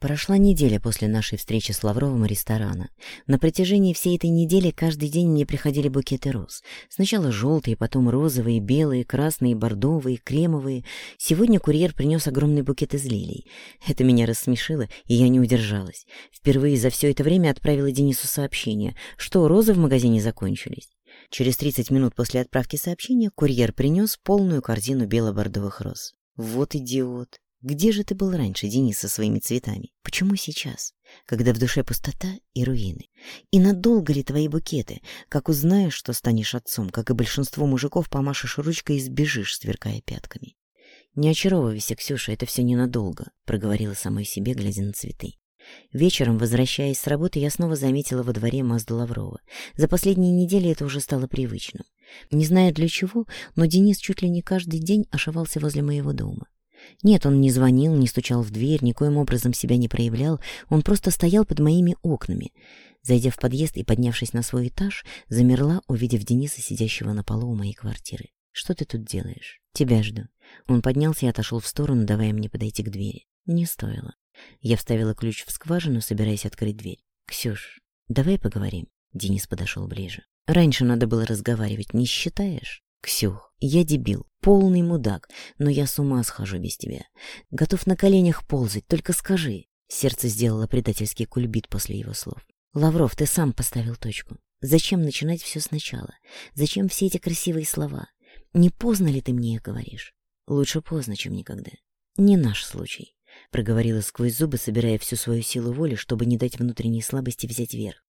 Прошла неделя после нашей встречи с Лавровым и ресторана. На протяжении всей этой недели каждый день мне приходили букеты роз. Сначала желтые, потом розовые, белые, красные, бордовые, кремовые. Сегодня курьер принес огромный букет из лилий. Это меня рассмешило, и я не удержалась. Впервые за все это время отправила Денису сообщение, что розы в магазине закончились. Через 30 минут после отправки сообщения курьер принес полную корзину бело-бордовых роз. Вот идиот. Где же ты был раньше, Денис, со своими цветами? Почему сейчас, когда в душе пустота и руины? И надолго ли твои букеты? Как узнаешь, что станешь отцом, как и большинство мужиков, помашешь ручкой и сбежишь, сверкая пятками. Не очаровывайся, Ксюша, это все ненадолго, проговорила самой себе, глядя на цветы. Вечером, возвращаясь с работы, я снова заметила во дворе Мазду Лаврова. За последние недели это уже стало привычным. Не знаю для чего, но Денис чуть ли не каждый день ошивался возле моего дома. Нет, он не звонил, не стучал в дверь, никоим образом себя не проявлял, он просто стоял под моими окнами. Зайдя в подъезд и поднявшись на свой этаж, замерла, увидев Дениса, сидящего на полу у моей квартиры. «Что ты тут делаешь? Тебя жду». Он поднялся и отошел в сторону, давая мне подойти к двери. Не стоило. Я вставила ключ в скважину, собираясь открыть дверь. «Ксюш, давай поговорим». Денис подошел ближе. «Раньше надо было разговаривать, не считаешь?» «Ксюх, я дебил, полный мудак, но я с ума схожу без тебя. Готов на коленях ползать, только скажи». Сердце сделало предательский кульбит после его слов. «Лавров, ты сам поставил точку. Зачем начинать все сначала? Зачем все эти красивые слова? Не поздно ли ты мне их говоришь? Лучше поздно, чем никогда. Не наш случай», — проговорила сквозь зубы, собирая всю свою силу воли, чтобы не дать внутренней слабости взять верх.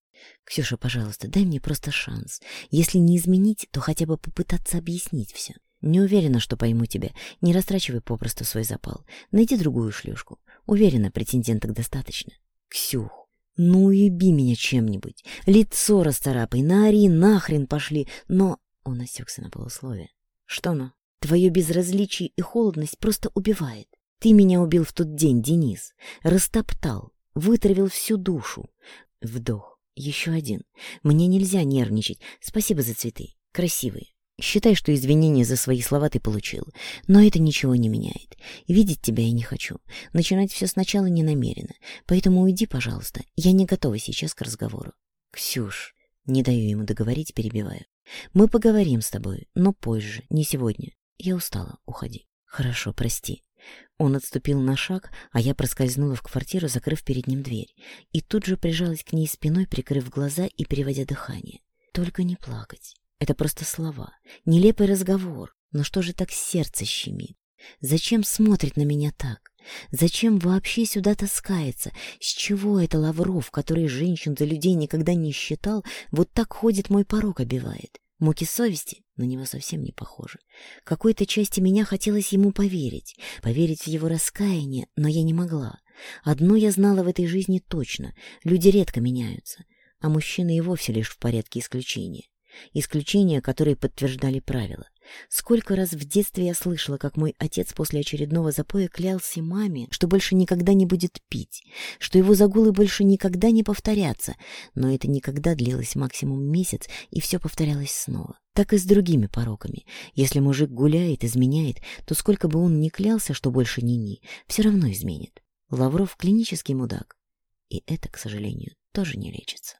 «Ксюша, пожалуйста, дай мне просто шанс. Если не изменить, то хотя бы попытаться объяснить все. Не уверена, что пойму тебя. Не растрачивай попросту свой запал. Найди другую шлюшку. Уверена, претенденток достаточно». «Ксюх, ну еби меня чем-нибудь. Лицо расцарапай, наори, нахрен пошли. Но...» Он осекся на полусловие. «Что ну? Твое безразличие и холодность просто убивает. Ты меня убил в тот день, Денис. Растоптал, вытравил всю душу. Вдох, еще один. Мне нельзя нервничать. Спасибо за цветы. Красивые. Считай, что извинения за свои слова ты получил. Но это ничего не меняет. Видеть тебя я не хочу. Начинать все сначала не намерена. Поэтому уйди, пожалуйста. Я не готова сейчас к разговору. Ксюш, не даю ему договорить, перебиваю. Мы поговорим с тобой, но позже, не сегодня. Я устала, уходи. Хорошо, прости. Он отступил на шаг, а я проскользнула в квартиру, закрыв перед ним дверь, и тут же прижалась к ней спиной, прикрыв глаза и переводя дыхание. Только не плакать. Это просто слова. Нелепый разговор. Но что же так сердце щемит? Зачем смотрит на меня так? Зачем вообще сюда таскается? С чего это Лавров, который женщин за людей никогда не считал, вот так ходит мой порог обивает? Муки совести? на него совсем не похоже. Какой-то части меня хотелось ему поверить, поверить в его раскаяние, но я не могла. Одно я знала в этой жизни точно — люди редко меняются, а мужчины и вовсе лишь в порядке исключения. Исключения, которые подтверждали правила. Сколько раз в детстве я слышала, как мой отец после очередного запоя клялся маме, что больше никогда не будет пить, что его загулы больше никогда не повторятся, но это никогда длилось максимум месяц, и все повторялось снова. Так и с другими пороками. Если мужик гуляет, изменяет, то сколько бы он ни клялся, что больше ни-ни, все равно изменит. Лавров — клинический мудак. И это, к сожалению, тоже не лечится.